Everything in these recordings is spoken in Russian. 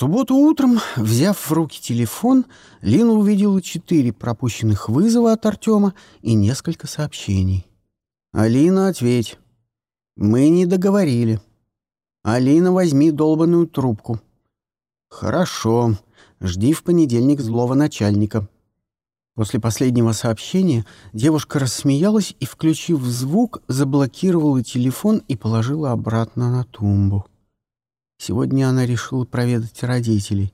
субботу утром, взяв в руки телефон, Лина увидела четыре пропущенных вызова от Артема и несколько сообщений. «Алина, ответь. Мы не договорили. Алина, возьми долбанную трубку. Хорошо. Жди в понедельник злого начальника». После последнего сообщения девушка рассмеялась и, включив звук, заблокировала телефон и положила обратно на тумбу. Сегодня она решила проведать родителей.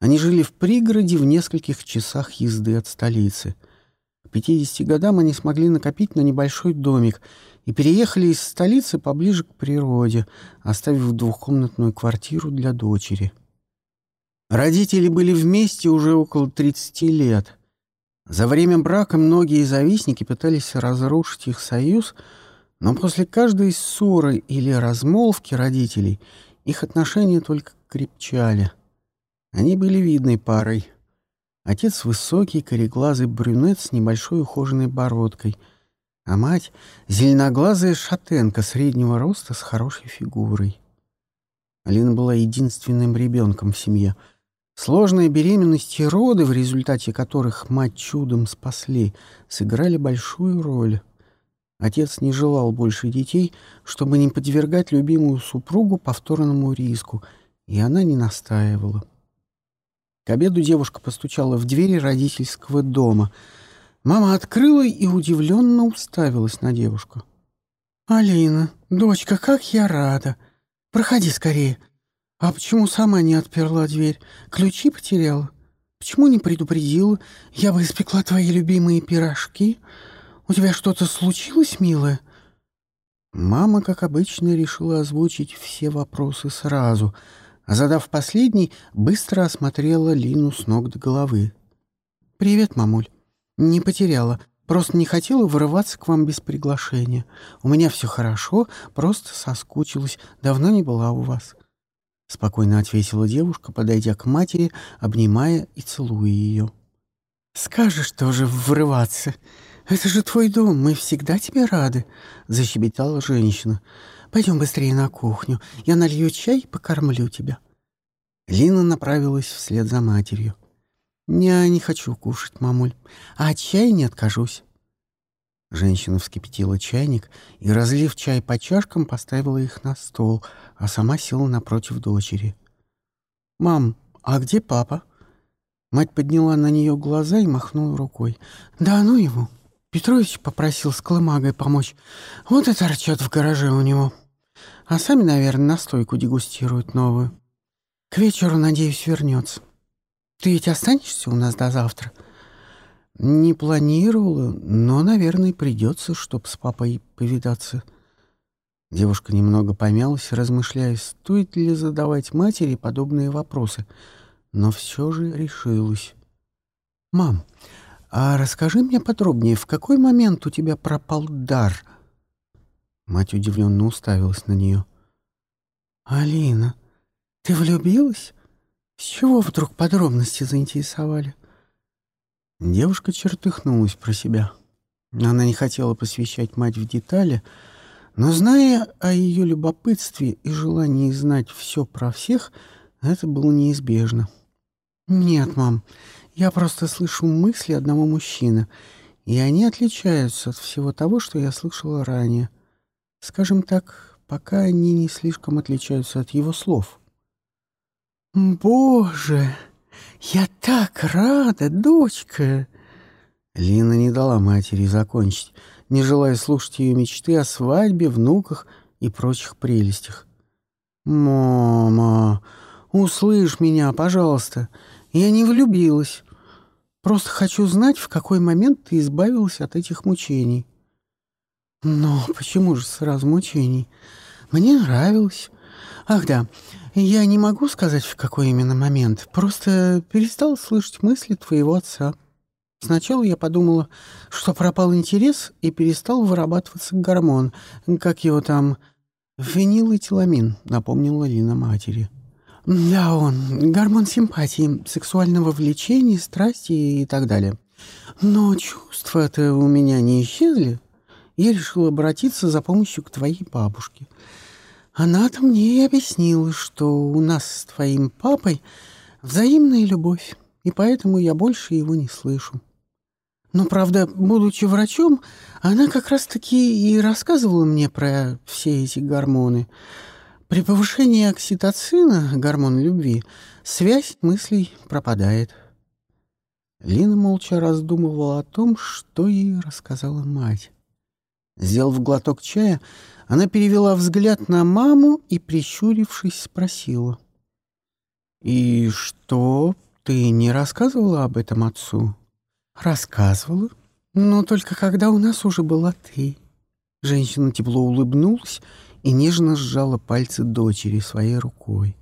Они жили в пригороде в нескольких часах езды от столицы. К 50 годам они смогли накопить на небольшой домик и переехали из столицы поближе к природе, оставив двухкомнатную квартиру для дочери. Родители были вместе уже около 30 лет. За время брака многие завистники пытались разрушить их союз, но после каждой ссоры или размолвки родителей – их отношения только крепчали. Они были видной парой. Отец высокий, кореглазый брюнет с небольшой ухоженной бородкой, а мать — зеленоглазая шатенка среднего роста с хорошей фигурой. Алина была единственным ребенком в семье. Сложная беременность и роды, в результате которых мать чудом спасли, сыграли большую роль. Отец не желал больше детей, чтобы не подвергать любимую супругу повторному риску, и она не настаивала. К обеду девушка постучала в двери родительского дома. Мама открыла и удивленно уставилась на девушку. «Алина, дочка, как я рада! Проходи скорее. А почему сама не отперла дверь? Ключи потеряла? Почему не предупредила? Я бы испекла твои любимые пирожки». «У тебя что-то случилось, милая?» Мама, как обычно, решила озвучить все вопросы сразу, а задав последний, быстро осмотрела Лину с ног до головы. «Привет, мамуль. Не потеряла. Просто не хотела вырываться к вам без приглашения. У меня все хорошо, просто соскучилась. Давно не была у вас». Спокойно ответила девушка, подойдя к матери, обнимая и целуя ее. «Скажешь тоже врываться. «Это же твой дом, мы всегда тебе рады», — защебетала женщина. «Пойдем быстрее на кухню, я налью чай и покормлю тебя». Лина направилась вслед за матерью. «Я не хочу кушать, мамуль, а от чая не откажусь». Женщина вскипятила чайник и, разлив чай по чашкам, поставила их на стол, а сама села напротив дочери. «Мам, а где папа?» Мать подняла на нее глаза и махнула рукой. «Да ну его!» Петрович попросил с колымагой помочь. Вот и торчат в гараже у него. А сами, наверное, настойку дегустируют новую. К вечеру, надеюсь, вернется. Ты ведь останешься у нас до завтра? Не планировала, но, наверное, придется, чтоб с папой повидаться. Девушка немного помялась, размышляя, стоит ли задавать матери подобные вопросы, но все же решилась. «Мам, «А расскажи мне подробнее, в какой момент у тебя пропал дар?» Мать удивленно уставилась на нее. «Алина, ты влюбилась? С чего вдруг подробности заинтересовали?» Девушка чертыхнулась про себя. Она не хотела посвящать мать в детали, но, зная о ее любопытстве и желании знать все про всех, это было неизбежно. «Нет, мам, я просто слышу мысли одного мужчины, и они отличаются от всего того, что я слышала ранее. Скажем так, пока они не слишком отличаются от его слов. «Боже, я так рада, дочка!» Лина не дала матери закончить, не желая слушать ее мечты о свадьбе, внуках и прочих прелестях. «Мама, услышь меня, пожалуйста. Я не влюбилась. Просто хочу знать, в какой момент ты избавилась от этих мучений. Но почему же сразу мучений? Мне нравилось. Ах да, я не могу сказать, в какой именно момент. Просто перестал слышать мысли твоего отца. Сначала я подумала, что пропал интерес и перестал вырабатываться гормон, как его там... Фенилэтиламин, напомнила Лина матери. Да, он. Гормон симпатии, сексуального влечения, страсти и так далее. Но чувства-то у меня не исчезли. Я решил обратиться за помощью к твоей бабушке. Она-то мне и объяснила, что у нас с твоим папой взаимная любовь, и поэтому я больше его не слышу. Но, правда, будучи врачом, она как раз-таки и рассказывала мне про все эти гормоны. При повышении окситоцина, гормон любви, связь мыслей пропадает. Лина молча раздумывала о том, что ей рассказала мать. Сделав глоток чая, она перевела взгляд на маму и, прищурившись, спросила. «И что, ты не рассказывала об этом отцу?» «Рассказывала, но только когда у нас уже была ты». Женщина тепло улыбнулась и нежно сжала пальцы дочери своей рукой.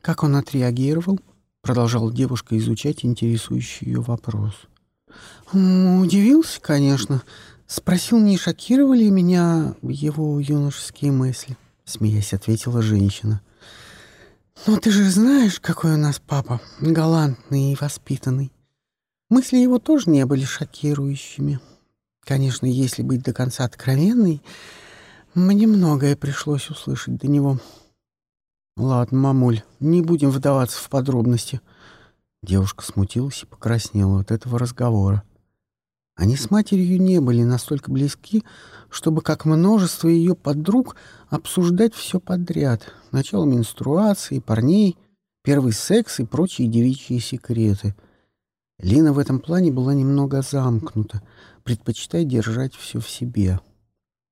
«Как он отреагировал?» — продолжала девушка изучать интересующий ее вопрос. «Удивился, конечно. Спросил, не шокировали меня его юношеские мысли?» — смеясь ответила женщина. «Но ты же знаешь, какой у нас папа, галантный и воспитанный. Мысли его тоже не были шокирующими. Конечно, если быть до конца откровенной, мне многое пришлось услышать до него. Ладно, мамуль, не будем вдаваться в подробности. Девушка смутилась и покраснела от этого разговора. Они с матерью не были настолько близки, чтобы, как множество ее подруг, обсуждать все подряд. Начало менструации, парней, первый секс и прочие девичьи секреты — Лина в этом плане была немного замкнута, предпочитая держать все в себе.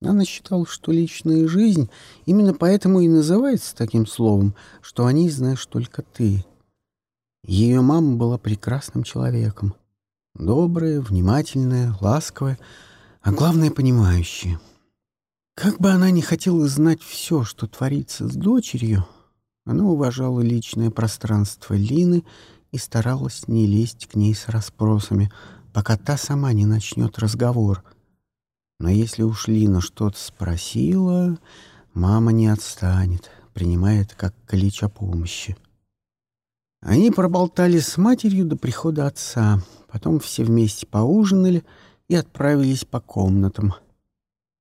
Она считала, что личная жизнь именно поэтому и называется таким словом, что о ней знаешь только ты. Ее мама была прекрасным человеком. Добрая, внимательная, ласковая, а главное — понимающая. Как бы она ни хотела знать все, что творится с дочерью, она уважала личное пространство Лины и старалась не лезть к ней с расспросами, пока та сама не начнет разговор. Но если уж Лина что-то спросила, мама не отстанет, принимает как клич о помощи. Они проболтали с матерью до прихода отца, потом все вместе поужинали и отправились по комнатам.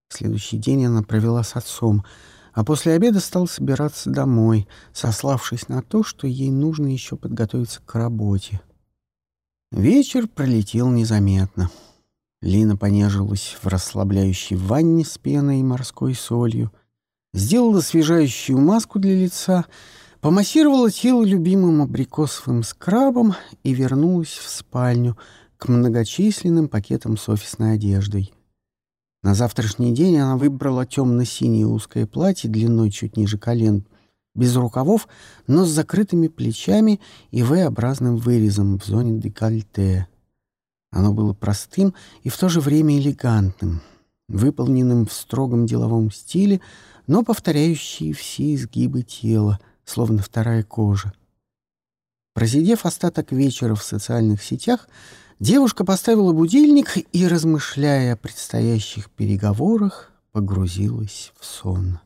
Следующий день она провела с отцом — а после обеда стал собираться домой, сославшись на то, что ей нужно еще подготовиться к работе. Вечер пролетел незаметно. Лина понежилась в расслабляющей ванне с пеной и морской солью, сделала освежающую маску для лица, помассировала тело любимым абрикосовым скрабом и вернулась в спальню к многочисленным пакетам с офисной одеждой — на завтрашний день она выбрала темно-синее узкое платье длиной чуть ниже колен, без рукавов, но с закрытыми плечами и V-образным вырезом в зоне декольте. Оно было простым и в то же время элегантным, выполненным в строгом деловом стиле, но повторяющий все изгибы тела, словно вторая кожа. Просидев остаток вечера в социальных сетях, Девушка поставила будильник и, размышляя о предстоящих переговорах, погрузилась в сон.